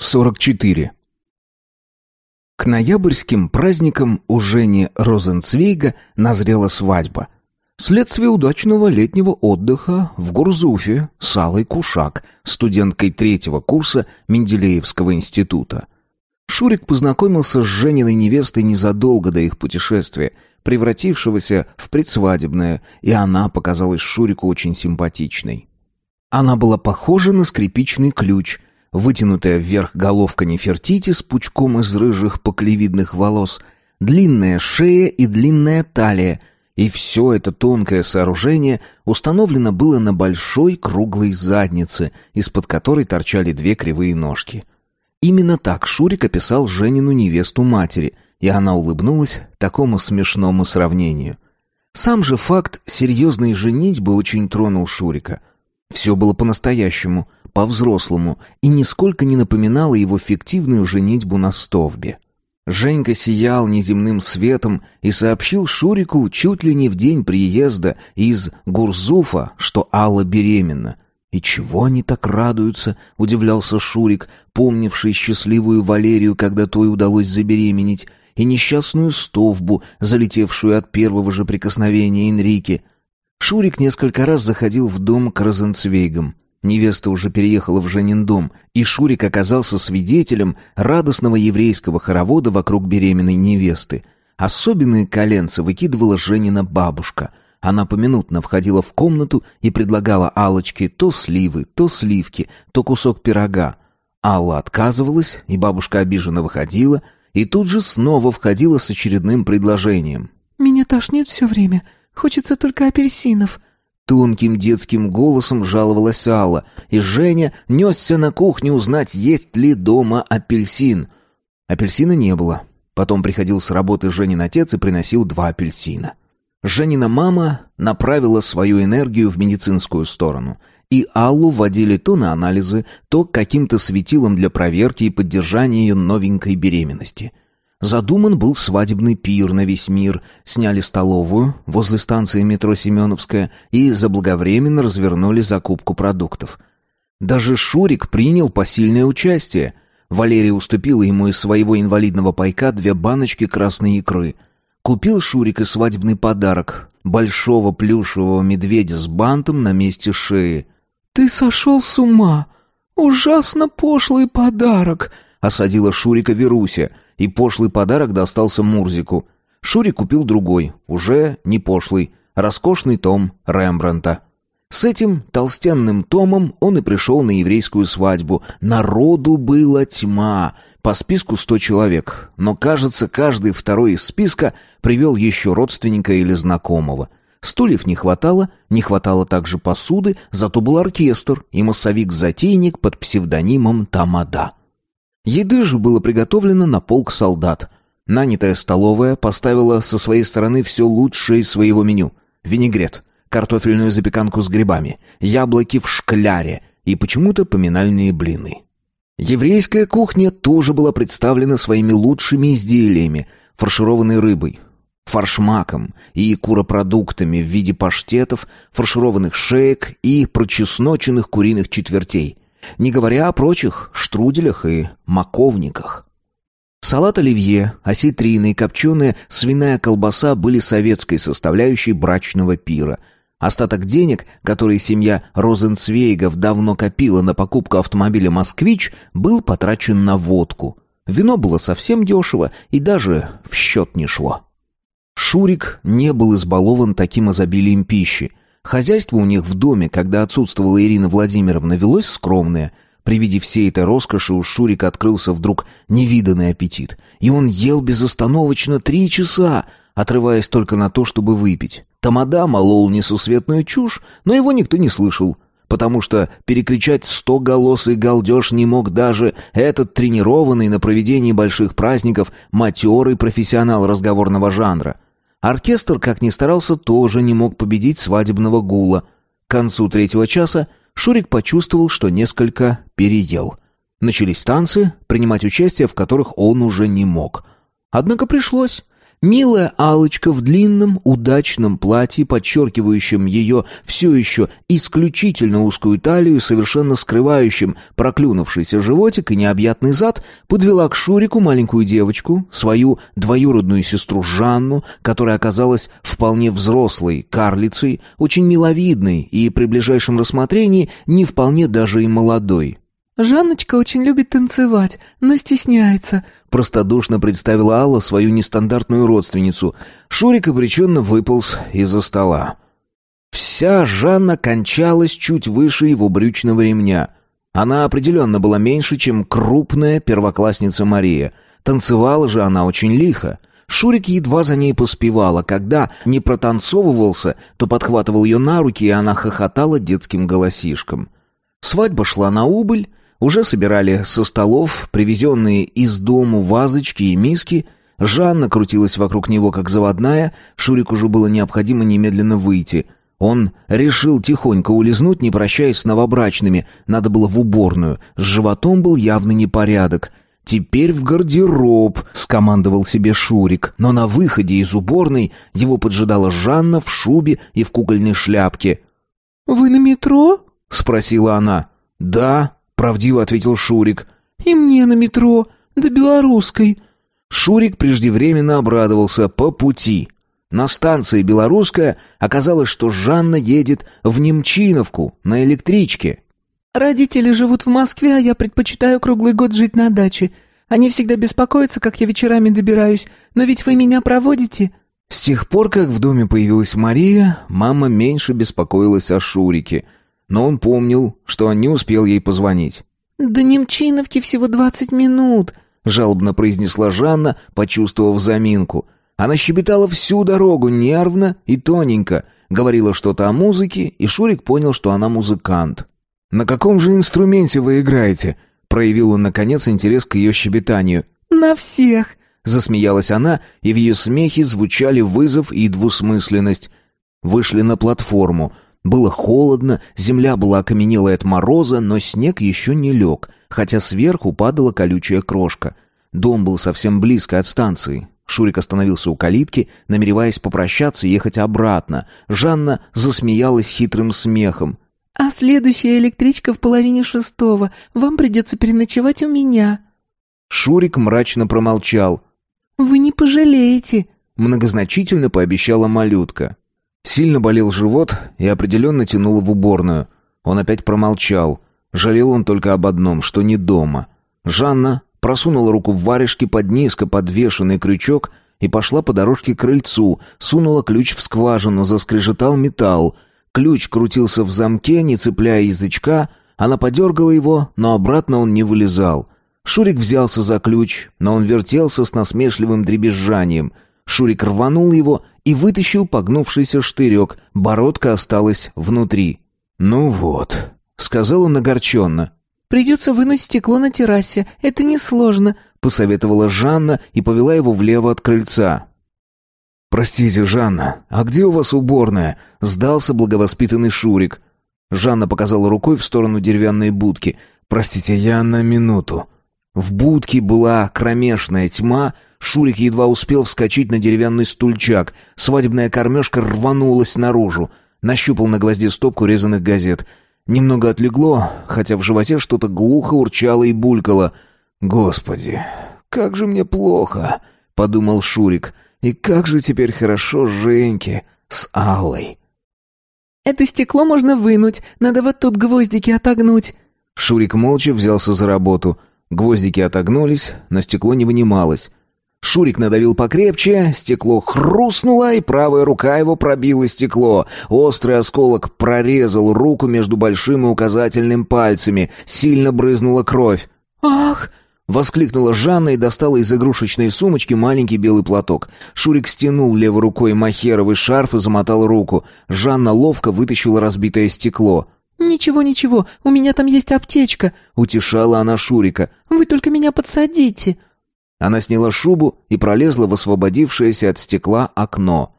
44. К ноябрьским праздникам у Жени Розенцвейга назрела свадьба. Следствие удачного летнего отдыха в Гурзуфе с Аллой Кушак, студенткой третьего курса Менделеевского института. Шурик познакомился с Жениной невестой незадолго до их путешествия, превратившегося в предсвадебное, и она показалась Шурику очень симпатичной. Она была похожа на скрипичный ключ – вытянутая вверх головка Нефертити с пучком из рыжих поклевидных волос, длинная шея и длинная талия, и все это тонкое сооружение установлено было на большой круглой заднице, из-под которой торчали две кривые ножки. Именно так Шурик описал Женину невесту матери, и она улыбнулась такому смешному сравнению. Сам же факт серьезной женитьбы очень тронул Шурика — все было по-настоящему, по-взрослому, и нисколько не напоминало его фиктивную женитьбу на Стовбе. Женька сиял неземным светом и сообщил Шурику чуть ли не в день приезда из Гурзуфа, что Алла беременна. «И чего они так радуются?» — удивлялся Шурик, помнивший счастливую Валерию, когда той удалось забеременеть, и несчастную стовбу, залетевшую от первого же прикосновения Энрике — Шурик несколько раз заходил в дом к Розенцвейгам. Невеста уже переехала в Женин дом, и Шурик оказался свидетелем радостного еврейского хоровода вокруг беременной невесты. Особенные коленцы выкидывала Женина бабушка. Она поминутно входила в комнату и предлагала Алочке то сливы, то сливки, то кусок пирога. Алла отказывалась, и бабушка обиженно выходила, и тут же снова входила с очередным предложением. «Меня тошнит все время», Хочется только апельсинов». Тонким детским голосом жаловалась Алла, и Женя несся на кухню узнать, есть ли дома апельсин. Апельсина не было. Потом приходил с работы Женин отец и приносил два апельсина. Женина мама направила свою энергию в медицинскую сторону, и Аллу водили то на анализы, то к каким-то светилам для проверки и поддержания ее новенькой беременности – Задуман был свадебный пир на весь мир. Сняли столовую возле станции метро Семеновская и заблаговременно развернули закупку продуктов. Даже Шурик принял посильное участие. Валерия уступила ему из своего инвалидного пайка две баночки красной икры. Купил Шурик и свадебный подарок — большого плюшевого медведя с бантом на месте шеи. «Ты сошел с ума! Ужасно пошлый подарок!» — осадила Шурика Веруся — и пошлый подарок достался Мурзику. Шури купил другой, уже не пошлый, роскошный том Рембранта. С этим толстенным томом он и пришел на еврейскую свадьбу. Народу была тьма, по списку сто человек, но, кажется, каждый второй из списка привел еще родственника или знакомого. Стульев не хватало, не хватало также посуды, зато был оркестр и массовик-затейник под псевдонимом Тамада. Еды же было приготовлено на полк солдат. Нанятая столовая поставила со своей стороны все лучшее из своего меню. Винегрет, картофельную запеканку с грибами, яблоки в шкляре и почему-то поминальные блины. Еврейская кухня тоже была представлена своими лучшими изделиями, фаршированной рыбой, фаршмаком и куропродуктами в виде паштетов, фаршированных шеек и прочесноченных куриных четвертей – не говоря о прочих штруделях и маковниках. Салат оливье, осетрины и копченая свиная колбаса были советской составляющей брачного пира. Остаток денег, которые семья Розенцвейгов давно копила на покупку автомобиля «Москвич», был потрачен на водку. Вино было совсем дешево и даже в счет не шло. Шурик не был избалован таким изобилием пищи – Хозяйство у них в доме, когда отсутствовала Ирина Владимировна, велось скромное. При виде всей этой роскоши у Шурика открылся вдруг невиданный аппетит. И он ел безостановочно три часа, отрываясь только на то, чтобы выпить. Тамада молол несусветную чушь, но его никто не слышал потому что перекричать сто стоголосый галдеж не мог даже этот тренированный на проведении больших праздников матерый профессионал разговорного жанра. Оркестр, как ни старался, тоже не мог победить свадебного гула. К концу третьего часа Шурик почувствовал, что несколько переел. Начались танцы, принимать участие в которых он уже не мог. Однако пришлось. Милая Алочка в длинном, удачном платье, подчеркивающем ее все еще исключительно узкую талию, совершенно скрывающим проклюнувшийся животик и необъятный зад, подвела к Шурику маленькую девочку, свою двоюродную сестру Жанну, которая оказалась вполне взрослой карлицей, очень миловидной и при ближайшем рассмотрении не вполне даже и молодой. Жанночка очень любит танцевать, но стесняется». Простодушно представила Алла свою нестандартную родственницу. Шурик обреченно выполз из-за стола. Вся Жанна кончалась чуть выше его брючного ремня. Она определенно была меньше, чем крупная первоклассница Мария. Танцевала же она очень лихо. Шурик едва за ней поспевал, когда не протанцовывался, то подхватывал ее на руки, и она хохотала детским голосишком. Свадьба шла на убыль, уже собирали со столов привезенные из дому вазочки и миски. Жанна крутилась вокруг него, как заводная. Шурику же было необходимо немедленно выйти. Он решил тихонько улизнуть, не прощаясь с новобрачными. Надо было в уборную. С животом был явный непорядок. «Теперь в гардероб», — скомандовал себе Шурик. Но на выходе из уборной его поджидала Жанна в шубе и в кукольной шляпке. «Вы на метро?» — спросила она. «Да», правдиво ответил Шурик. И мне на метро, до Белорусской. Шурик преждевременно обрадовался по пути. На станции Белорусская оказалось, что Жанна едет в Немчиновку на электричке. Родители живут в Москве, а я предпочитаю круглый год жить на даче. Они всегда беспокоятся, как я вечерами добираюсь, но ведь вы меня проводите. С тех пор, как в доме появилась Мария, мама меньше беспокоилась о Шурике — но он помнил, что не успел ей позвонить. «До Немчиновки всего двадцать минут», — жалобно произнесла Жанна, почувствовав заминку. Она щебетала всю дорогу нервно и тоненько, говорила что-то о музыке, и Шурик понял, что она музыкант. «На каком же инструменте вы играете?» — проявил он, наконец, интерес к ее щебетанию. «На всех!» — засмеялась она, и в ее смехе звучали вызов и двусмысленность. Вышли на платформу — было холодно, земля была окаменелой от мороза, но снег еще не лег, хотя сверху падала колючая крошка. Дом был совсем близко от станции. Шурик остановился у калитки, намереваясь попрощаться и ехать обратно. Жанна засмеялась хитрым смехом. «А следующая электричка в половине шестого. Вам придется переночевать у меня». Шурик мрачно промолчал. «Вы не пожалеете», — многозначительно пообещала малютка. Сильно болел живот и определенно тянуло в уборную. Он опять промолчал. Жалел он только об одном, что не дома. Жанна просунула руку в варежки под низко подвешенный крючок и пошла по дорожке к крыльцу, сунула ключ в скважину, заскрежетал металл. Ключ крутился в замке, не цепляя язычка. Она подергала его, но обратно он не вылезал. Шурик взялся за ключ, но он вертелся с насмешливым дребезжанием. Шурик рванул его и вытащил погнувшийся штырек, бородка осталась внутри. «Ну вот», — сказал он огорченно. «Придется вынуть стекло на террасе, это несложно», — посоветовала Жанна и повела его влево от крыльца. «Простите, Жанна, а где у вас уборная?» — сдался благовоспитанный Шурик. Жанна показала рукой в сторону деревянной будки. «Простите, я на минуту». В будке была кромешная тьма, Шурик едва успел вскочить на деревянный стульчак. Свадебная кормежка рванулась наружу. Нащупал на гвозде стопку резаных газет. Немного отлегло, хотя в животе что-то глухо урчало и булькало. «Господи, как же мне плохо!» — подумал Шурик. «И как же теперь хорошо Женьке с Аллой!» «Это стекло можно вынуть, надо вот тут гвоздики отогнуть!» Шурик молча взялся за работу. Гвоздики отогнулись, но стекло не вынималось. Шурик надавил покрепче, стекло хрустнуло, и правая рука его пробила стекло. Острый осколок прорезал руку между большим и указательным пальцами. Сильно брызнула кровь. «Ах!» Воскликнула Жанна и достала из игрушечной сумочки маленький белый платок. Шурик стянул левой рукой махеровый шарф и замотал руку. Жанна ловко вытащила разбитое стекло. «Ничего, ничего, у меня там есть аптечка», — утешала она Шурика. «Вы только меня подсадите». Она сняла шубу и пролезла в освободившееся от стекла окно.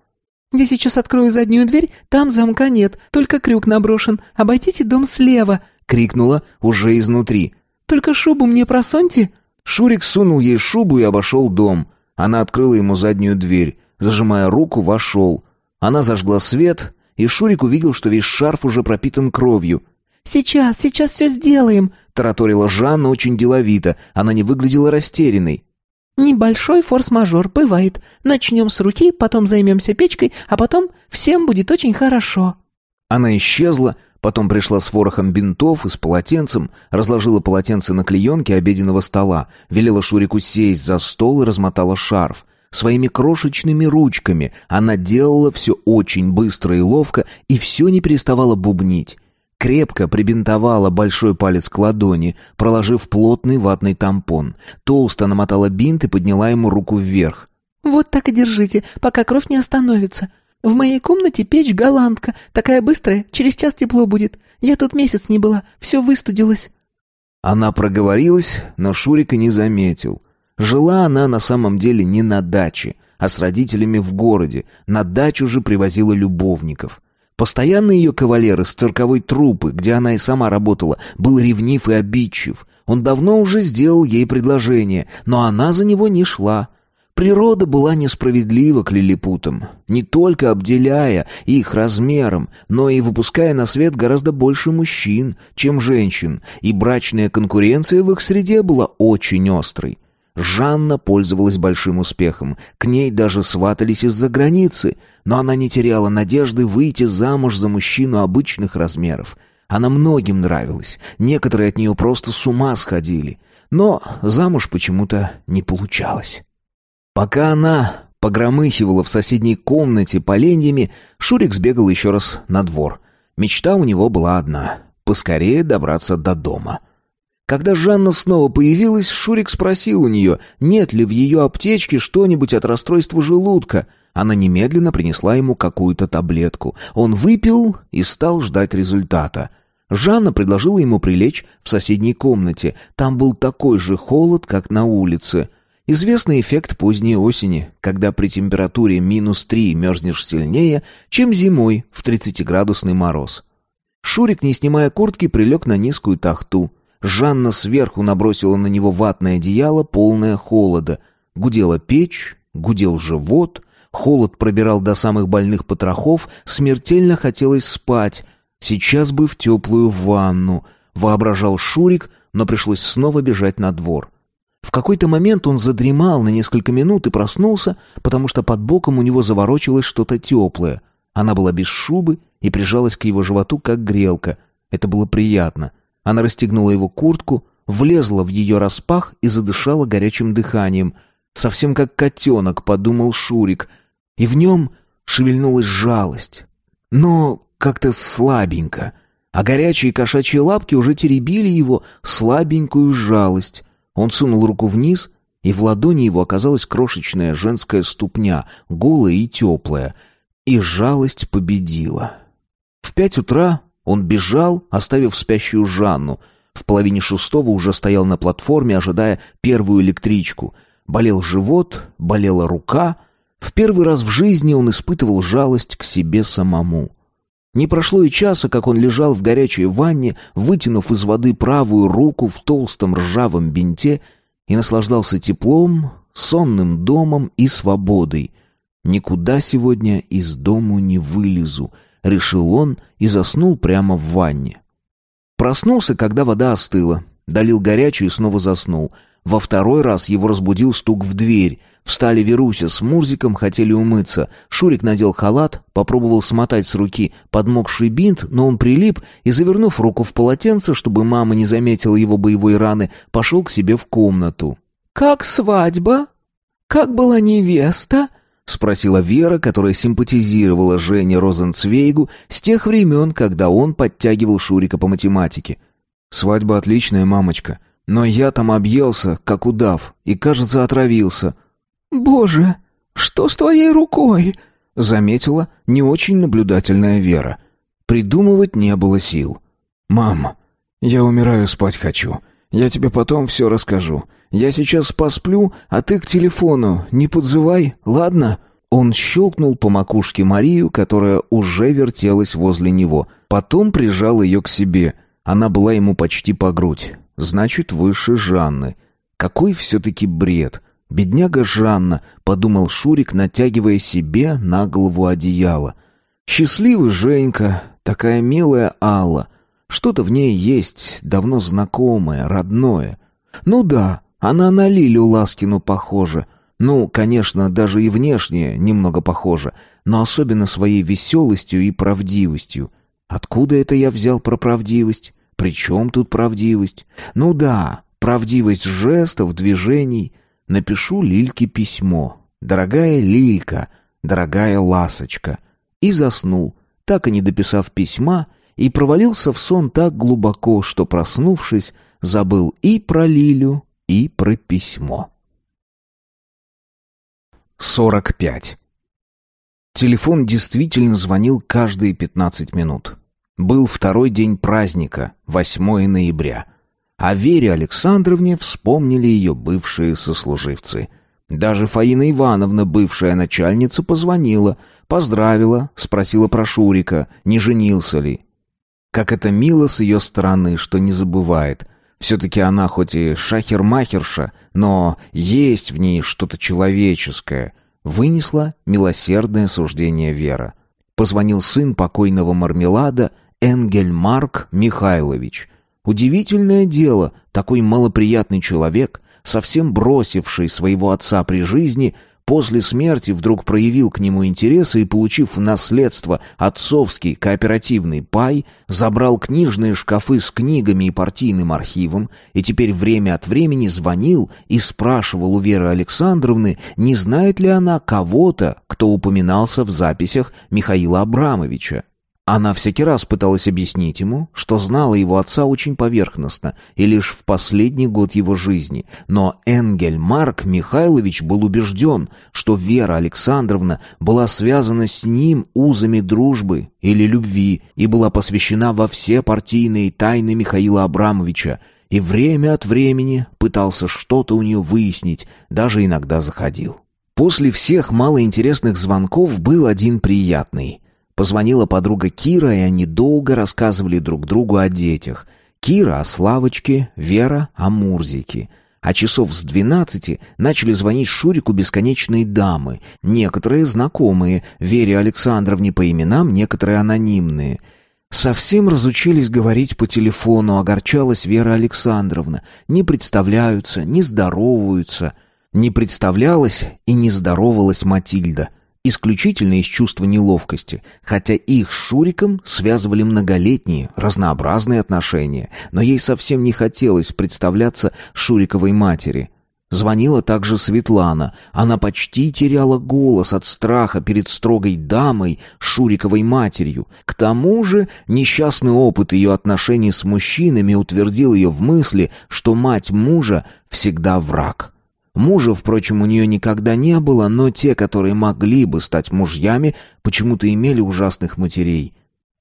«Я сейчас открою заднюю дверь, там замка нет, только крюк наброшен. Обойдите дом слева!» — крикнула уже изнутри. «Только шубу мне просоньте. Шурик сунул ей шубу и обошел дом. Она открыла ему заднюю дверь. Зажимая руку, вошел. Она зажгла свет, и Шурик увидел, что весь шарф уже пропитан кровью. «Сейчас, сейчас все сделаем!» — тараторила Жанна очень деловито. Она не выглядела растерянной. Небольшой форс-мажор, бывает. Начнем с руки, потом займемся печкой, а потом всем будет очень хорошо». Она исчезла, потом пришла с ворохом бинтов и с полотенцем, разложила полотенце на клеенке обеденного стола, велела Шурику сесть за стол и размотала шарф. Своими крошечными ручками она делала все очень быстро и ловко и все не переставала бубнить. Крепко прибинтовала большой палец к ладони, проложив плотный ватный тампон. Толсто намотала бинт и подняла ему руку вверх. «Вот так и держите, пока кровь не остановится. В моей комнате печь голландка, такая быстрая, через час тепло будет. Я тут месяц не была, все выстудилось». Она проговорилась, но Шурика не заметил. Жила она на самом деле не на даче, а с родителями в городе. На дачу же привозила любовников. Постоянно ее кавалер из цирковой трупы, где она и сама работала, был ревнив и обидчив. Он давно уже сделал ей предложение, но она за него не шла. Природа была несправедлива к лилипутам, не только обделяя их размером, но и выпуская на свет гораздо больше мужчин, чем женщин, и брачная конкуренция в их среде была очень острой. Жанна пользовалась большим успехом. К ней даже сватались из-за границы, но она не теряла надежды выйти замуж за мужчину обычных размеров. Она многим нравилась, некоторые от нее просто с ума сходили. Но замуж почему-то не получалось. Пока она погромыхивала в соседней комнате поленьями, Шурик сбегал еще раз на двор. Мечта у него была одна — поскорее добраться до дома — когда Жанна снова появилась, Шурик спросил у нее, нет ли в ее аптечке что-нибудь от расстройства желудка. Она немедленно принесла ему какую-то таблетку. Он выпил и стал ждать результата. Жанна предложила ему прилечь в соседней комнате. Там был такой же холод, как на улице. Известный эффект поздней осени, когда при температуре минус 3 мерзнешь сильнее, чем зимой в 30-градусный мороз. Шурик, не снимая куртки, прилег на низкую тахту. Жанна сверху набросила на него ватное одеяло, полное холода. Гудела печь, гудел живот, холод пробирал до самых больных потрохов, смертельно хотелось спать. Сейчас бы в теплую ванну, воображал Шурик, но пришлось снова бежать на двор. В какой-то момент он задремал на несколько минут и проснулся, потому что под боком у него заворочилось что-то теплое. Она была без шубы и прижалась к его животу, как грелка. Это было приятно. Она расстегнула его куртку, влезла в ее распах и задышала горячим дыханием. Совсем как котенок, подумал Шурик. И в нем шевельнулась жалость. Но как-то слабенько. А горячие кошачьи лапки уже теребили его слабенькую жалость. Он сунул руку вниз, и в ладони его оказалась крошечная женская ступня, голая и теплая. И жалость победила. В пять утра он бежал, оставив спящую Жанну. В половине шестого уже стоял на платформе, ожидая первую электричку. Болел живот, болела рука. В первый раз в жизни он испытывал жалость к себе самому. Не прошло и часа, как он лежал в горячей ванне, вытянув из воды правую руку в толстом ржавом бинте и наслаждался теплом, сонным домом и свободой. «Никуда сегодня из дому не вылезу», решил он и заснул прямо в ванне. Проснулся, когда вода остыла, долил горячую и снова заснул. Во второй раз его разбудил стук в дверь. Встали Веруся с Мурзиком, хотели умыться. Шурик надел халат, попробовал смотать с руки подмокший бинт, но он прилип и, завернув руку в полотенце, чтобы мама не заметила его боевой раны, пошел к себе в комнату. «Как свадьба? Как была невеста?» спросила Вера, которая симпатизировала Жене Розенцвейгу с тех времен, когда он подтягивал Шурика по математике. «Свадьба отличная, мамочка, но я там объелся, как удав, и, кажется, отравился». «Боже, что с твоей рукой?» — заметила не очень наблюдательная Вера. Придумывать не было сил. «Мам, я умираю, спать хочу. Я тебе потом все расскажу. Я сейчас посплю, а ты к телефону не подзывай, ладно?» Он щелкнул по макушке Марию, которая уже вертелась возле него. Потом прижал ее к себе. Она была ему почти по грудь. Значит, выше Жанны. Какой все-таки бред! Бедняга Жанна, подумал Шурик, натягивая себе на голову одеяло. Счастливый Женька, такая милая Алла — что-то в ней есть давно знакомое, родное. Ну да, она на Лилю Ласкину похожа. Ну, конечно, даже и внешне немного похожа, но особенно своей веселостью и правдивостью. Откуда это я взял про правдивость? При чем тут правдивость? Ну да, правдивость жестов, движений. Напишу Лильке письмо. «Дорогая Лилька, дорогая Ласочка». И заснул, так и не дописав письма, — и провалился в сон так глубоко, что, проснувшись, забыл и про Лилю, и про письмо. 45. Телефон действительно звонил каждые 15 минут. Был второй день праздника, 8 ноября. О Вере Александровне вспомнили ее бывшие сослуживцы. Даже Фаина Ивановна, бывшая начальница, позвонила, поздравила, спросила про Шурика, не женился ли, как это мило с ее стороны, что не забывает. Все-таки она хоть и шахер-махерша, но есть в ней что-то человеческое. Вынесла милосердное суждение Вера. Позвонил сын покойного мармелада Энгель Марк Михайлович. Удивительное дело, такой малоприятный человек, совсем бросивший своего отца при жизни, после смерти вдруг проявил к нему интерес и, получив в наследство отцовский кооперативный пай, забрал книжные шкафы с книгами и партийным архивом и теперь время от времени звонил и спрашивал у Веры Александровны, не знает ли она кого-то, кто упоминался в записях Михаила Абрамовича. Она всякий раз пыталась объяснить ему, что знала его отца очень поверхностно и лишь в последний год его жизни, но Энгель Марк Михайлович был убежден, что Вера Александровна была связана с ним узами дружбы или любви и была посвящена во все партийные тайны Михаила Абрамовича, и время от времени пытался что-то у нее выяснить, даже иногда заходил. После всех малоинтересных звонков был один приятный — Позвонила подруга Кира, и они долго рассказывали друг другу о детях. Кира о Славочке, Вера о Мурзике. А часов с двенадцати начали звонить Шурику бесконечные дамы, некоторые знакомые, Вере Александровне по именам, некоторые анонимные. Совсем разучились говорить по телефону, огорчалась Вера Александровна. Не представляются, не здороваются. Не представлялась и не здоровалась Матильда исключительно из чувства неловкости, хотя их с Шуриком связывали многолетние, разнообразные отношения, но ей совсем не хотелось представляться Шуриковой матери. Звонила также Светлана. Она почти теряла голос от страха перед строгой дамой, Шуриковой матерью. К тому же несчастный опыт ее отношений с мужчинами утвердил ее в мысли, что мать мужа всегда враг. Мужа, впрочем, у нее никогда не было, но те, которые могли бы стать мужьями, почему-то имели ужасных матерей.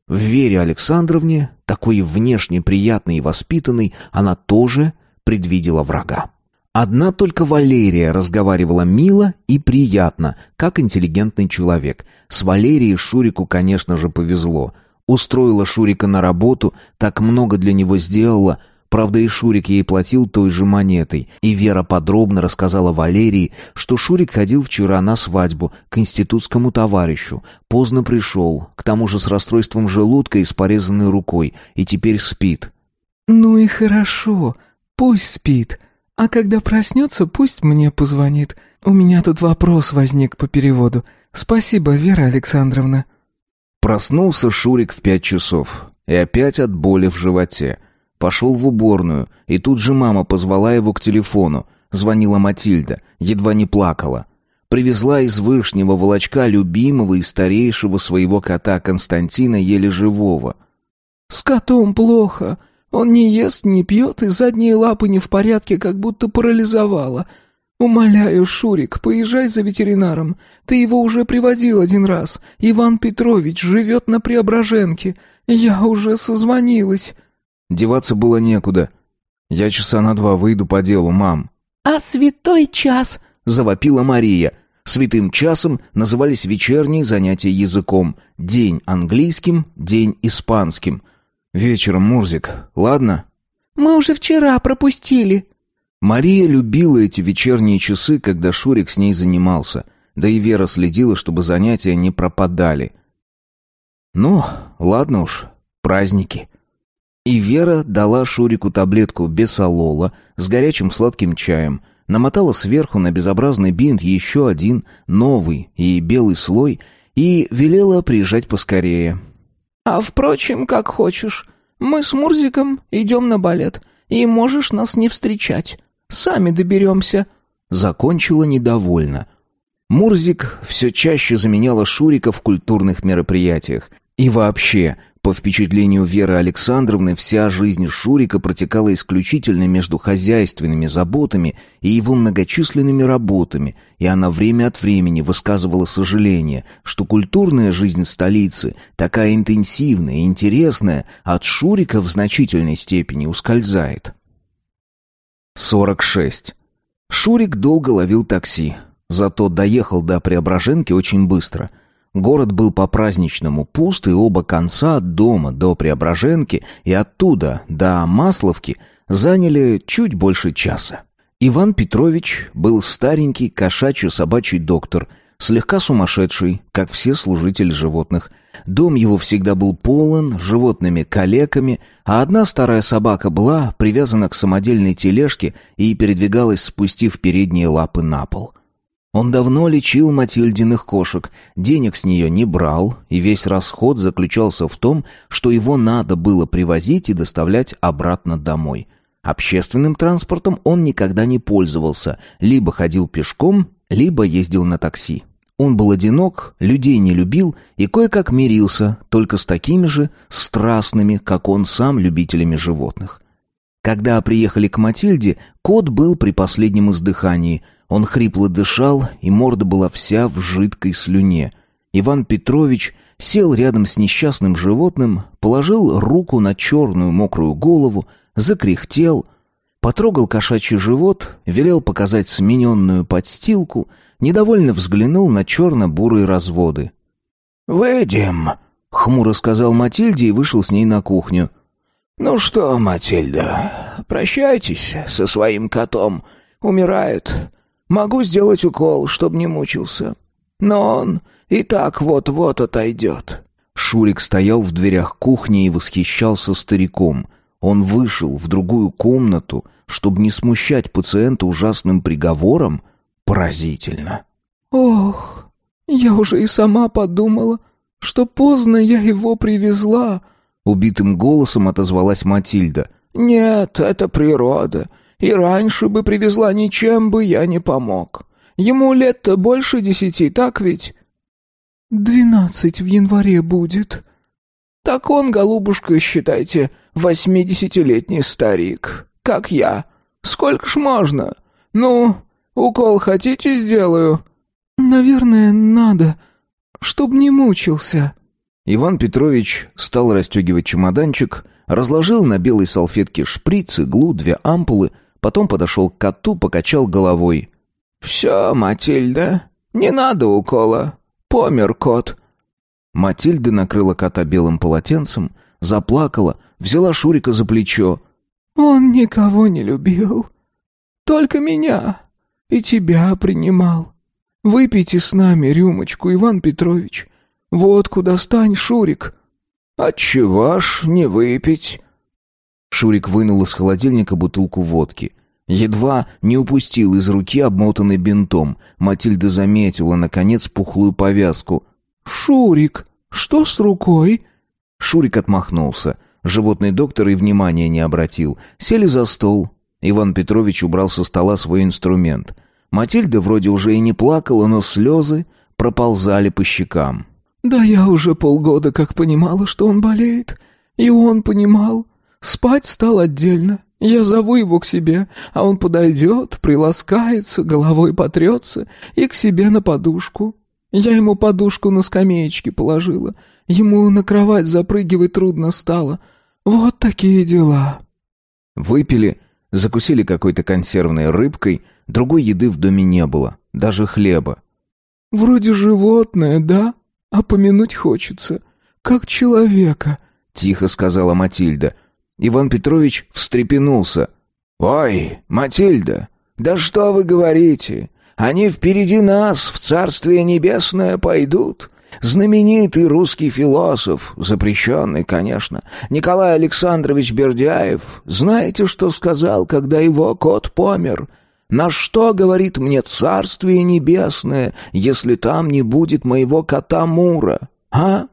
В Вере Александровне, такой внешне приятной и воспитанной, она тоже предвидела врага. Одна только Валерия разговаривала мило и приятно, как интеллигентный человек. С Валерией Шурику, конечно же, повезло. Устроила Шурика на работу, так много для него сделала – Правда, и Шурик ей платил той же монетой. И Вера подробно рассказала Валерии, что Шурик ходил вчера на свадьбу к институтскому товарищу. Поздно пришел, к тому же с расстройством желудка и с порезанной рукой, и теперь спит. «Ну и хорошо, пусть спит. А когда проснется, пусть мне позвонит. У меня тут вопрос возник по переводу. Спасибо, Вера Александровна». Проснулся Шурик в пять часов. И опять от боли в животе. Пошел в уборную, и тут же мама позвала его к телефону. Звонила Матильда, едва не плакала. Привезла из вышнего волочка любимого и старейшего своего кота Константина, еле живого. «С котом плохо. Он не ест, не пьет, и задние лапы не в порядке, как будто парализовало. «Умоляю, Шурик, поезжай за ветеринаром. Ты его уже привозил один раз. Иван Петрович живет на Преображенке. Я уже созвонилась». Деваться было некуда. «Я часа на два выйду по делу, мам». «А святой час!» — завопила Мария. Святым часом назывались вечерние занятия языком. День английским, день испанским. «Вечером, Мурзик, ладно?» «Мы уже вчера пропустили». Мария любила эти вечерние часы, когда Шурик с ней занимался. Да и Вера следила, чтобы занятия не пропадали. «Ну, ладно уж, праздники». И Вера дала Шурику таблетку бесолола с горячим сладким чаем, намотала сверху на безобразный бинт еще один, новый и белый слой, и велела приезжать поскорее. «А впрочем, как хочешь. Мы с Мурзиком идем на балет, и можешь нас не встречать. Сами доберемся». Закончила недовольно. Мурзик все чаще заменяла Шурика в культурных мероприятиях. И вообще, по впечатлению Веры Александровны, вся жизнь Шурика протекала исключительно между хозяйственными заботами и его многочисленными работами, и она время от времени высказывала сожаление, что культурная жизнь столицы, такая интенсивная и интересная, от Шурика в значительной степени ускользает. 46. Шурик долго ловил такси, зато доехал до Преображенки очень быстро – Город был по-праздничному пуст, и оба конца от дома до Преображенки и оттуда до Масловки заняли чуть больше часа. Иван Петрович был старенький кошачий-собачий доктор, слегка сумасшедший, как все служители животных. Дом его всегда был полон животными калеками, а одна старая собака была привязана к самодельной тележке и передвигалась, спустив передние лапы на пол. Он давно лечил Матильдиных кошек, денег с нее не брал, и весь расход заключался в том, что его надо было привозить и доставлять обратно домой. Общественным транспортом он никогда не пользовался, либо ходил пешком, либо ездил на такси. Он был одинок, людей не любил и кое-как мирился, только с такими же страстными, как он сам, любителями животных. Когда приехали к Матильде, кот был при последнем издыхании – он хрипло дышал, и морда была вся в жидкой слюне. Иван Петрович сел рядом с несчастным животным, положил руку на черную мокрую голову, закряхтел, потрогал кошачий живот, велел показать смененную подстилку, недовольно взглянул на черно-бурые разводы. «Выйдем», — хмуро сказал Матильде и вышел с ней на кухню. «Ну что, Матильда, прощайтесь со своим котом. Умирает. Могу сделать укол, чтобы не мучился. Но он и так вот-вот отойдет». Шурик стоял в дверях кухни и восхищался стариком. Он вышел в другую комнату, чтобы не смущать пациента ужасным приговором. Поразительно. «Ох, я уже и сама подумала, что поздно я его привезла», — убитым голосом отозвалась Матильда. «Нет, это природа. И раньше бы привезла, ничем бы я не помог. Ему лет-то больше десяти, так ведь?» «Двенадцать в январе будет». «Так он, голубушка, считайте, восьмидесятилетний старик, как я. Сколько ж можно? Ну, укол хотите сделаю?» «Наверное, надо, чтоб не мучился». Иван Петрович стал расстегивать чемоданчик, разложил на белой салфетке шприц, иглу, две ампулы — Потом подошел к коту, покачал головой. «Все, Матильда, не надо укола. Помер кот». Матильда накрыла кота белым полотенцем, заплакала, взяла Шурика за плечо. «Он никого не любил. Только меня. И тебя принимал. Выпейте с нами рюмочку, Иван Петрович. Водку достань, Шурик». «Отчего ж не выпить?» Шурик вынул из холодильника бутылку водки. Едва не упустил из руки, обмотанный бинтом. Матильда заметила, наконец, пухлую повязку. «Шурик, что с рукой?» Шурик отмахнулся. Животный доктор и внимания не обратил. Сели за стол. Иван Петрович убрал со стола свой инструмент. Матильда вроде уже и не плакала, но слезы проползали по щекам. «Да я уже полгода как понимала, что он болеет. И он понимал. Спать стал отдельно. Я зову его к себе, а он подойдет, приласкается, головой потрется и к себе на подушку. Я ему подушку на скамеечке положила. Ему на кровать запрыгивать трудно стало. Вот такие дела. Выпили, закусили какой-то консервной рыбкой, другой еды в доме не было, даже хлеба. Вроде животное, да, а помянуть хочется, как человека, тихо сказала Матильда. — Иван Петрович встрепенулся. «Ой, Матильда, да что вы говорите? Они впереди нас в Царствие Небесное пойдут. Знаменитый русский философ, запрещенный, конечно, Николай Александрович Бердяев, знаете, что сказал, когда его кот помер? На что, говорит мне, Царствие Небесное, если там не будет моего кота Мура? А?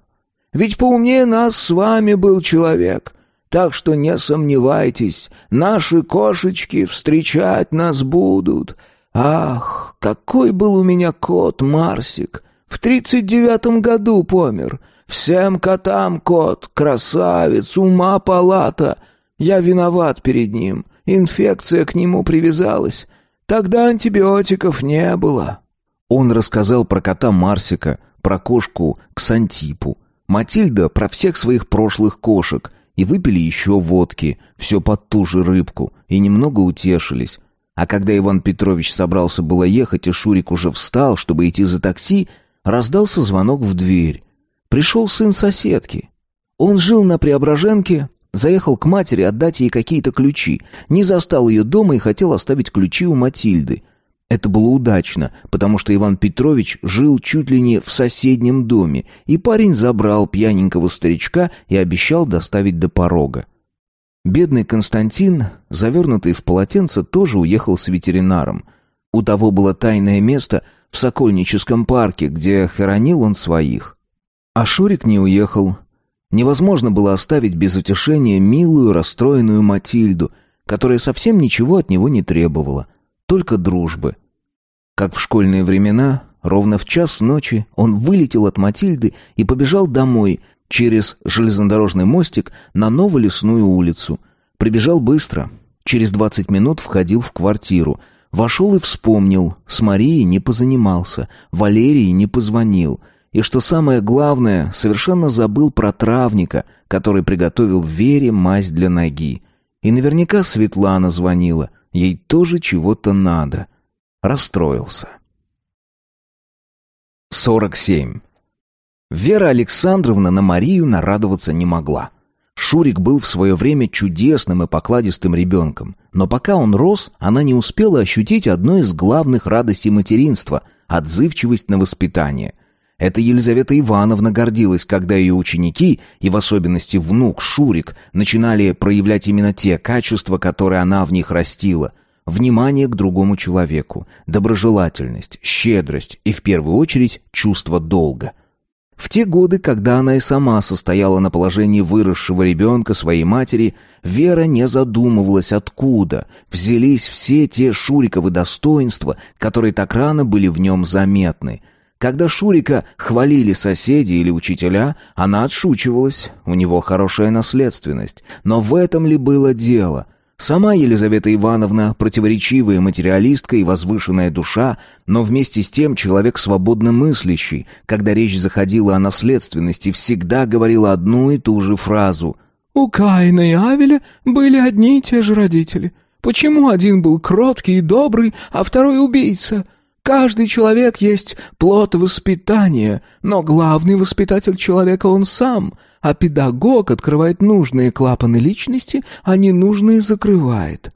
Ведь поумнее нас с вами был человек. Так что не сомневайтесь, наши кошечки встречать нас будут. Ах, какой был у меня кот Марсик! В тридцать девятом году помер. Всем котам кот, красавец, ума палата. Я виноват перед ним. Инфекция к нему привязалась. Тогда антибиотиков не было. Он рассказал про кота Марсика, про кошку Ксантипу. Матильда про всех своих прошлых кошек — и выпили еще водки, все под ту же рыбку, и немного утешились. А когда Иван Петрович собрался было ехать, и Шурик уже встал, чтобы идти за такси, раздался звонок в дверь. Пришел сын соседки. Он жил на Преображенке, заехал к матери отдать ей какие-то ключи, не застал ее дома и хотел оставить ключи у Матильды — это было удачно, потому что Иван Петрович жил чуть ли не в соседнем доме, и парень забрал пьяненького старичка и обещал доставить до порога. Бедный Константин, завернутый в полотенце, тоже уехал с ветеринаром. У того было тайное место в Сокольническом парке, где хоронил он своих. А Шурик не уехал. Невозможно было оставить без утешения милую, расстроенную Матильду, которая совсем ничего от него не требовала — только дружбы. Как в школьные времена, ровно в час ночи он вылетел от Матильды и побежал домой через железнодорожный мостик на Новолесную улицу. Прибежал быстро, через 20 минут входил в квартиру, вошел и вспомнил, с Марией не позанимался, Валерии не позвонил — и, что самое главное, совершенно забыл про травника, который приготовил в Вере мазь для ноги. И наверняка Светлана звонила. Ей тоже чего-то надо. Расстроился. 47. Вера Александровна на Марию нарадоваться не могла. Шурик был в свое время чудесным и покладистым ребенком, но пока он рос, она не успела ощутить одной из главных радостей материнства – отзывчивость на воспитание – это Елизавета Ивановна гордилась, когда ее ученики, и в особенности внук Шурик, начинали проявлять именно те качества, которые она в них растила. Внимание к другому человеку, доброжелательность, щедрость и, в первую очередь, чувство долга. В те годы, когда она и сама состояла на положении выросшего ребенка своей матери, Вера не задумывалась, откуда взялись все те Шуриковы достоинства, которые так рано были в нем заметны – когда Шурика хвалили соседи или учителя, она отшучивалась. У него хорошая наследственность. Но в этом ли было дело? Сама Елизавета Ивановна противоречивая материалистка и возвышенная душа, но вместе с тем человек свободно мыслящий. Когда речь заходила о наследственности, всегда говорила одну и ту же фразу. «У Каина и Авеля были одни и те же родители. Почему один был кроткий и добрый, а второй убийца?» Каждый человек есть плод воспитания, но главный воспитатель человека он сам, а педагог открывает нужные клапаны личности, а ненужные закрывает.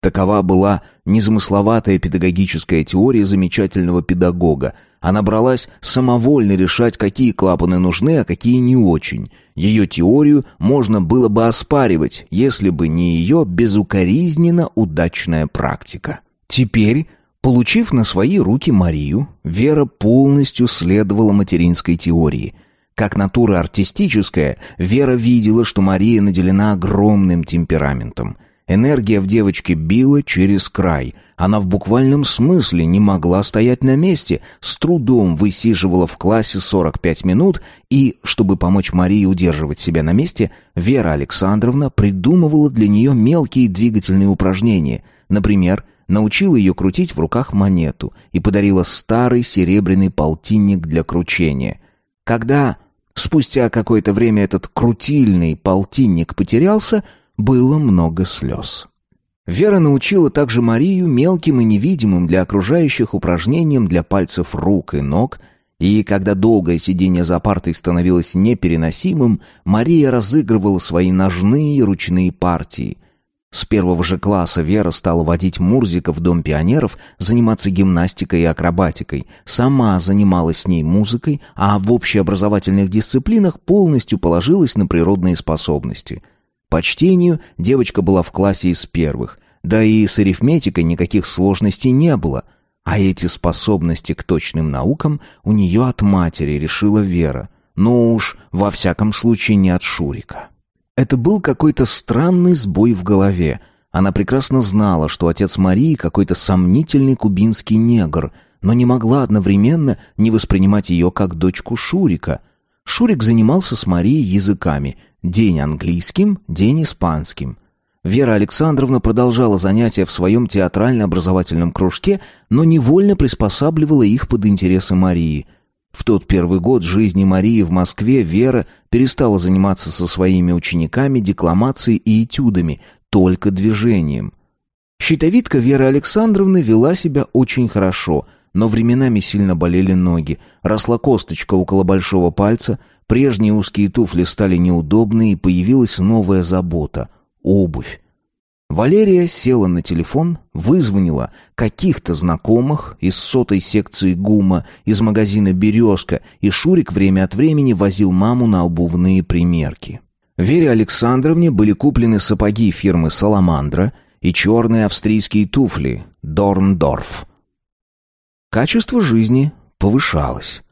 Такова была незамысловатая педагогическая теория замечательного педагога. Она бралась самовольно решать, какие клапаны нужны, а какие не очень. Ее теорию можно было бы оспаривать, если бы не ее безукоризненно удачная практика. Теперь Получив на свои руки Марию, Вера полностью следовала материнской теории. Как натура артистическая, Вера видела, что Мария наделена огромным темпераментом. Энергия в девочке била через край. Она в буквальном смысле не могла стоять на месте, с трудом высиживала в классе 45 минут, и, чтобы помочь Марии удерживать себя на месте, Вера Александровна придумывала для нее мелкие двигательные упражнения. Например, научила ее крутить в руках монету и подарила старый серебряный полтинник для кручения. Когда спустя какое-то время этот крутильный полтинник потерялся, было много слез. Вера научила также Марию мелким и невидимым для окружающих упражнениям для пальцев рук и ног, и когда долгое сидение за партой становилось непереносимым, Мария разыгрывала свои ножные ручные партии — с первого же класса Вера стала водить Мурзика в Дом пионеров, заниматься гимнастикой и акробатикой. Сама занималась с ней музыкой, а в общеобразовательных дисциплинах полностью положилась на природные способности. По чтению девочка была в классе из первых, да и с арифметикой никаких сложностей не было. А эти способности к точным наукам у нее от матери решила Вера. но уж, во всяком случае, не от Шурика. Это был какой-то странный сбой в голове. Она прекрасно знала, что отец Марии какой-то сомнительный кубинский негр, но не могла одновременно не воспринимать ее как дочку Шурика. Шурик занимался с Марией языками – день английским, день испанским. Вера Александровна продолжала занятия в своем театрально-образовательном кружке, но невольно приспосабливала их под интересы Марии – в тот первый год жизни Марии в Москве Вера перестала заниматься со своими учениками декламацией и этюдами, только движением. Щитовидка Веры Александровны вела себя очень хорошо, но временами сильно болели ноги, росла косточка около большого пальца, прежние узкие туфли стали неудобны и появилась новая забота — обувь. Валерия села на телефон, вызвонила каких-то знакомых из сотой секции ГУМа, из магазина «Березка», и Шурик время от времени возил маму на обувные примерки. Вере Александровне были куплены сапоги фирмы «Саламандра» и черные австрийские туфли «Дорндорф». Качество жизни повышалось.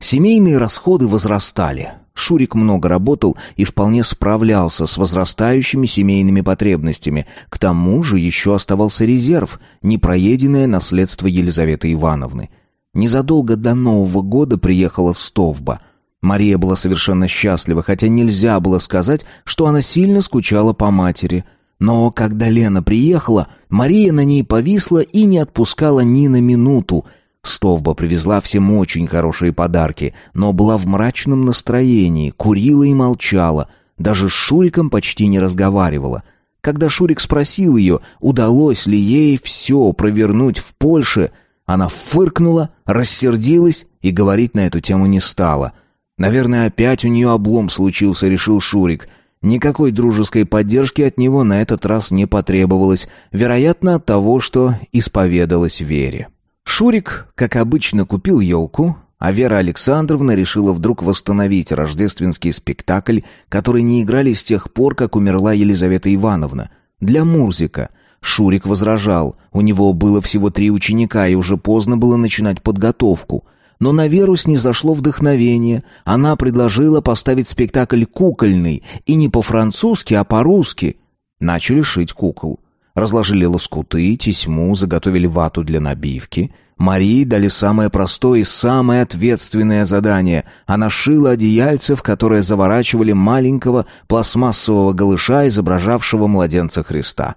Семейные расходы возрастали. Шурик много работал и вполне справлялся с возрастающими семейными потребностями. К тому же еще оставался резерв, непроеденное наследство Елизаветы Ивановны. Незадолго до Нового года приехала Стовба. Мария была совершенно счастлива, хотя нельзя было сказать, что она сильно скучала по матери. Но когда Лена приехала, Мария на ней повисла и не отпускала ни на минуту – Стовба привезла всем очень хорошие подарки, но была в мрачном настроении, курила и молчала, даже с Шуриком почти не разговаривала. Когда Шурик спросил ее, удалось ли ей все провернуть в Польше, она фыркнула, рассердилась и говорить на эту тему не стала. Наверное, опять у нее облом случился, решил Шурик — Никакой дружеской поддержки от него на этот раз не потребовалось, вероятно, от того, что исповедалась Вере. Шурик, как обычно, купил елку, а Вера Александровна решила вдруг восстановить рождественский спектакль, который не играли с тех пор, как умерла Елизавета Ивановна, для Мурзика. Шурик возражал, у него было всего три ученика, и уже поздно было начинать подготовку. Но на Веру снизошло вдохновение. Она предложила поставить спектакль кукольный, и не по-французски, а по-русски. Начали шить кукол. Разложили лоскуты, тесьму, заготовили вату для набивки. Марии дали самое простое и самое ответственное задание. Она шила одеяльца, в которое заворачивали маленького пластмассового голыша, изображавшего младенца Христа.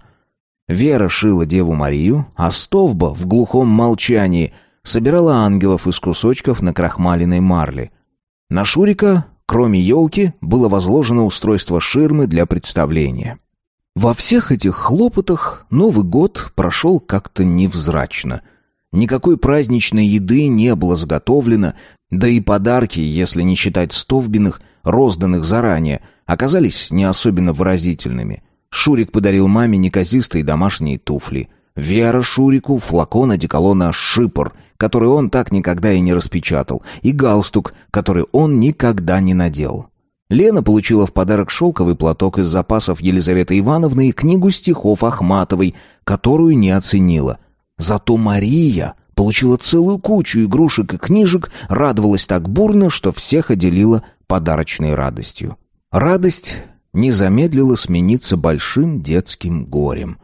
Вера шила Деву Марию, а Стовба в глухом молчании собирала ангелов из кусочков на крахмаленной марле. На Шурика, кроме елки, было возложено устройство ширмы для представления. Во всех этих хлопотах Новый год прошел как-то невзрачно. Никакой праздничной еды не было заготовлено, да и подарки, если не считать стовбиных, розданных заранее, оказались не особенно выразительными. Шурик подарил маме неказистые домашние туфли. Вера Шурику флакон одеколона «Шипор», который он так никогда и не распечатал, и галстук, который он никогда не надел. Лена получила в подарок шелковый платок из запасов Елизаветы Ивановны и книгу стихов Ахматовой, которую не оценила. Зато Мария получила целую кучу игрушек и книжек, радовалась так бурно, что всех отделила подарочной радостью. Радость не замедлила смениться большим детским горем.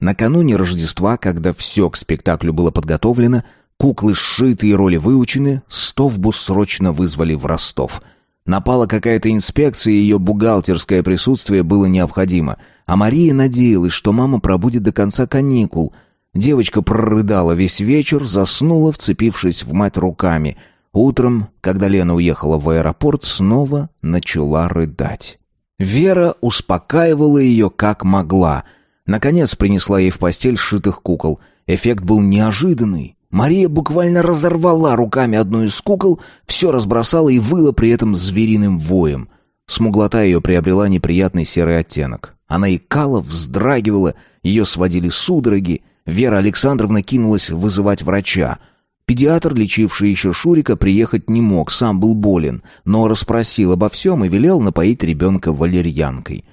Накануне Рождества, когда все к спектаклю было подготовлено, куклы сшиты и роли выучены, Стовбус срочно вызвали в Ростов — Напала какая-то инспекция, и ее бухгалтерское присутствие было необходимо. А Мария надеялась, что мама пробудет до конца каникул. Девочка прорыдала весь вечер, заснула, вцепившись в мать руками. Утром, когда Лена уехала в аэропорт, снова начала рыдать. Вера успокаивала ее как могла. Наконец принесла ей в постель сшитых кукол. Эффект был неожиданный. Мария буквально разорвала руками одну из кукол, все разбросала и выла при этом звериным воем. Смуглота ее приобрела неприятный серый оттенок. Она икала, вздрагивала, ее сводили судороги. Вера Александровна кинулась вызывать врача. Педиатр, лечивший еще Шурика, приехать не мог, сам был болен, но расспросил обо всем и велел напоить ребенка валерьянкой.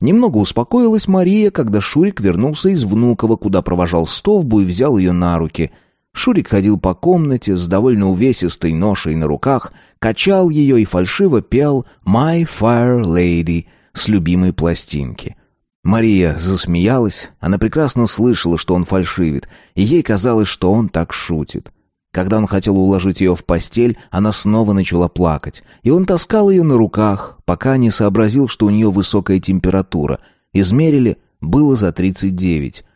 Немного успокоилась Мария, когда Шурик вернулся из Внуково, куда провожал Стовбу и взял ее на руки — Шурик ходил по комнате с довольно увесистой ношей на руках, качал ее и фальшиво пел «My Fire Lady» с любимой пластинки. Мария засмеялась, она прекрасно слышала, что он фальшивит, и ей казалось, что он так шутит. Когда он хотел уложить ее в постель, она снова начала плакать, и он таскал ее на руках, пока не сообразил, что у нее высокая температура. Измерили, было за 39.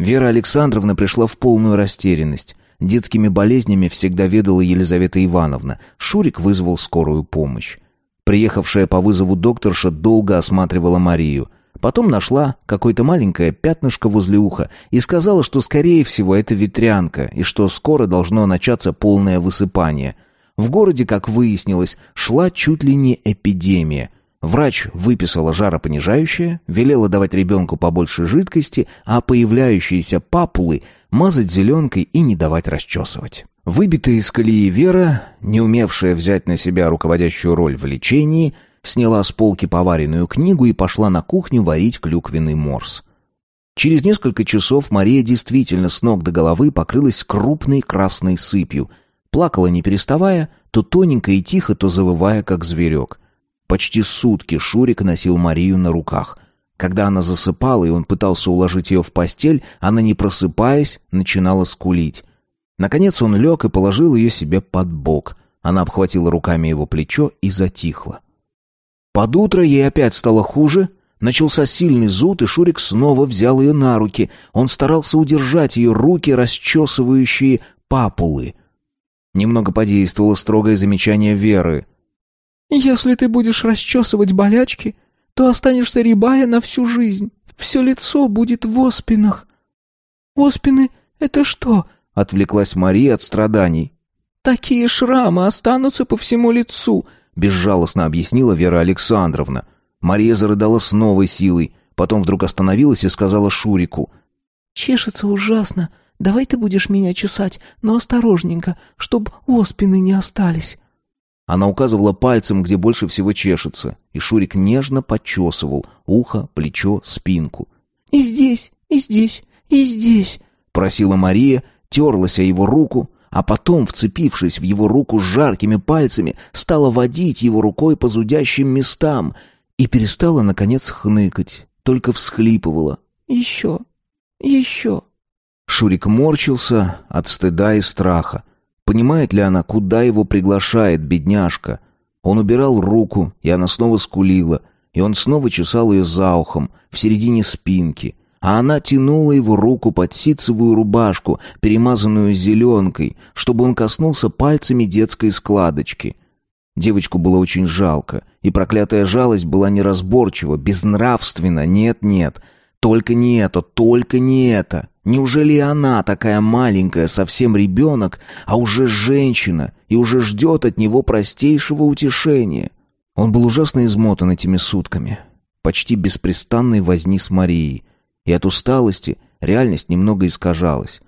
Вера Александровна пришла в полную растерянность. Детскими болезнями всегда ведала Елизавета Ивановна. Шурик вызвал скорую помощь. Приехавшая по вызову докторша долго осматривала Марию. Потом нашла какое-то маленькое пятнышко возле уха и сказала, что, скорее всего, это ветрянка и что скоро должно начаться полное высыпание. В городе, как выяснилось, шла чуть ли не эпидемия – Врач выписала жаропонижающее, велела давать ребенку побольше жидкости, а появляющиеся папулы мазать зеленкой и не давать расчесывать. Выбитая из колеи Вера, не умевшая взять на себя руководящую роль в лечении, сняла с полки поваренную книгу и пошла на кухню варить клюквенный морс. Через несколько часов Мария действительно с ног до головы покрылась крупной красной сыпью. Плакала не переставая, то тоненько и тихо, то завывая, как зверек. Почти сутки Шурик носил Марию на руках. Когда она засыпала, и он пытался уложить ее в постель, она, не просыпаясь, начинала скулить. Наконец он лег и положил ее себе под бок. Она обхватила руками его плечо и затихла. Под утро ей опять стало хуже. Начался сильный зуд, и Шурик снова взял ее на руки. Он старался удержать ее руки, расчесывающие папулы. Немного подействовало строгое замечание Веры. Если ты будешь расчесывать болячки, то останешься рябая на всю жизнь. Все лицо будет в оспинах». «Оспины — это что?» — отвлеклась Мария от страданий. «Такие шрамы останутся по всему лицу», — безжалостно объяснила Вера Александровна. Мария зарыдала с новой силой, потом вдруг остановилась и сказала Шурику. «Чешется ужасно. Давай ты будешь меня чесать, но осторожненько, чтоб оспины не остались». Она указывала пальцем, где больше всего чешется, и Шурик нежно почесывал ухо, плечо, спинку. «И здесь, и здесь, и здесь», — просила Мария, терлась о его руку, а потом, вцепившись в его руку жаркими пальцами, стала водить его рукой по зудящим местам и перестала, наконец, хныкать, только всхлипывала. «Еще, еще». Шурик морщился от стыда и страха. Понимает ли она, куда его приглашает бедняжка? Он убирал руку, и она снова скулила, и он снова чесал ее за ухом, в середине спинки. А она тянула его руку под ситцевую рубашку, перемазанную зеленкой, чтобы он коснулся пальцами детской складочки. Девочку было очень жалко, и проклятая жалость была неразборчива, безнравственна, нет-нет — только не это, только не это. Неужели она, такая маленькая, совсем ребенок, а уже женщина, и уже ждет от него простейшего утешения? Он был ужасно измотан этими сутками. Почти беспрестанной возни с Марией. И от усталости реальность немного искажалась.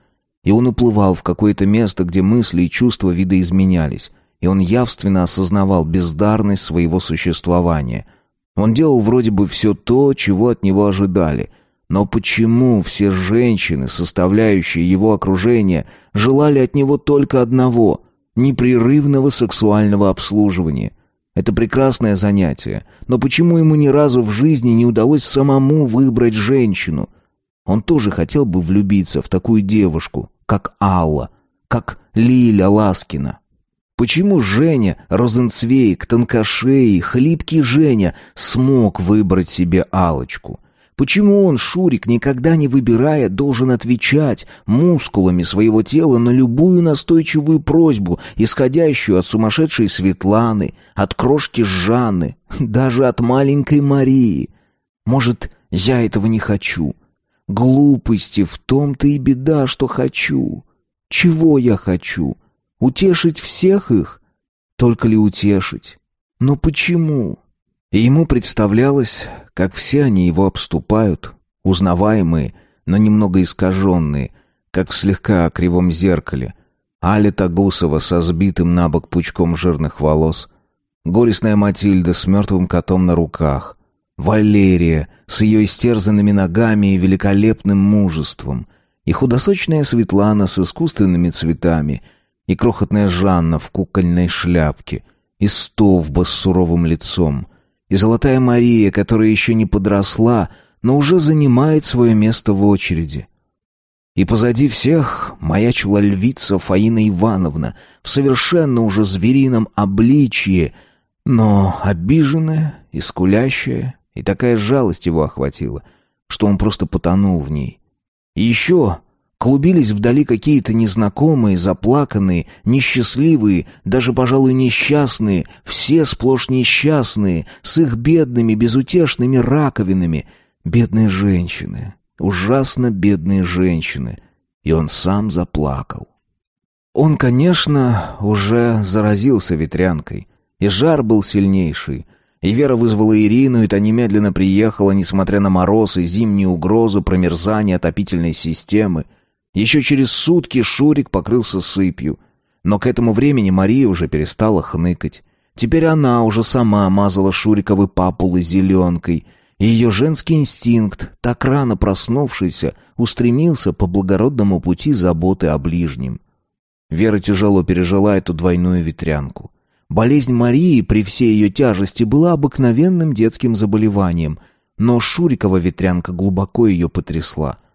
И он уплывал в какое-то место, где мысли и чувства видоизменялись. И он явственно осознавал бездарность своего существования. Он делал вроде бы все то, чего от него ожидали — но почему все женщины, составляющие его окружение, желали от него только одного — непрерывного сексуального обслуживания? Это прекрасное занятие, но почему ему ни разу в жизни не удалось самому выбрать женщину? Он тоже хотел бы влюбиться в такую девушку, как Алла, как Лиля Ласкина. Почему Женя, Розенцвейк, танкашей, хлипкий Женя смог выбрать себе алочку Почему он, Шурик, никогда не выбирая, должен отвечать мускулами своего тела на любую настойчивую просьбу, исходящую от сумасшедшей Светланы, от крошки Жанны, даже от маленькой Марии? Может, я этого не хочу? Глупости в том-то и беда, что хочу. Чего я хочу? Утешить всех их? Только ли утешить? Но почему? И ему представлялось, как все они его обступают, узнаваемые, но немного искаженные, как в слегка кривом зеркале. Аля Тагусова со сбитым на бок пучком жирных волос, горестная Матильда с мертвым котом на руках, Валерия с ее истерзанными ногами и великолепным мужеством, и худосочная Светлана с искусственными цветами, и крохотная Жанна в кукольной шляпке, и Стовба с суровым лицом — и Золотая Мария, которая еще не подросла, но уже занимает свое место в очереди. И позади всех маячила львица Фаина Ивановна в совершенно уже зверином обличье, но обиженная и скулящая, и такая жалость его охватила, что он просто потонул в ней. И еще Клубились вдали какие-то незнакомые, заплаканные, несчастливые, даже, пожалуй, несчастные, все сплошь несчастные, с их бедными, безутешными раковинами. Бедные женщины, ужасно бедные женщины. И он сам заплакал. Он, конечно, уже заразился ветрянкой. И жар был сильнейший. И Вера вызвала Ирину, и та немедленно приехала, несмотря на мороз и зимнюю угрозу промерзания отопительной системы — еще через сутки Шурик покрылся сыпью. Но к этому времени Мария уже перестала хныкать. Теперь она уже сама мазала Шуриковы папулы зеленкой. И ее женский инстинкт, так рано проснувшийся, устремился по благородному пути заботы о ближнем. Вера тяжело пережила эту двойную ветрянку. Болезнь Марии при всей ее тяжести была обыкновенным детским заболеванием, но Шурикова ветрянка глубоко ее потрясла —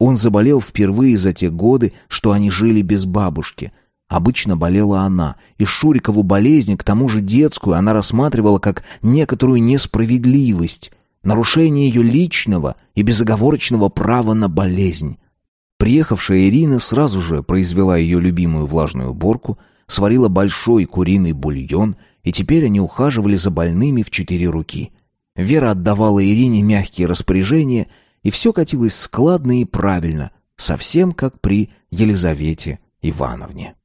он заболел впервые за те годы, что они жили без бабушки. Обычно болела она, и Шурикову болезнь, к тому же детскую, она рассматривала как некоторую несправедливость, нарушение ее личного и безоговорочного права на болезнь. Приехавшая Ирина сразу же произвела ее любимую влажную уборку, сварила большой куриный бульон, и теперь они ухаживали за больными в четыре руки. Вера отдавала Ирине мягкие распоряжения — и все катилось складно и правильно, совсем как при Елизавете Ивановне.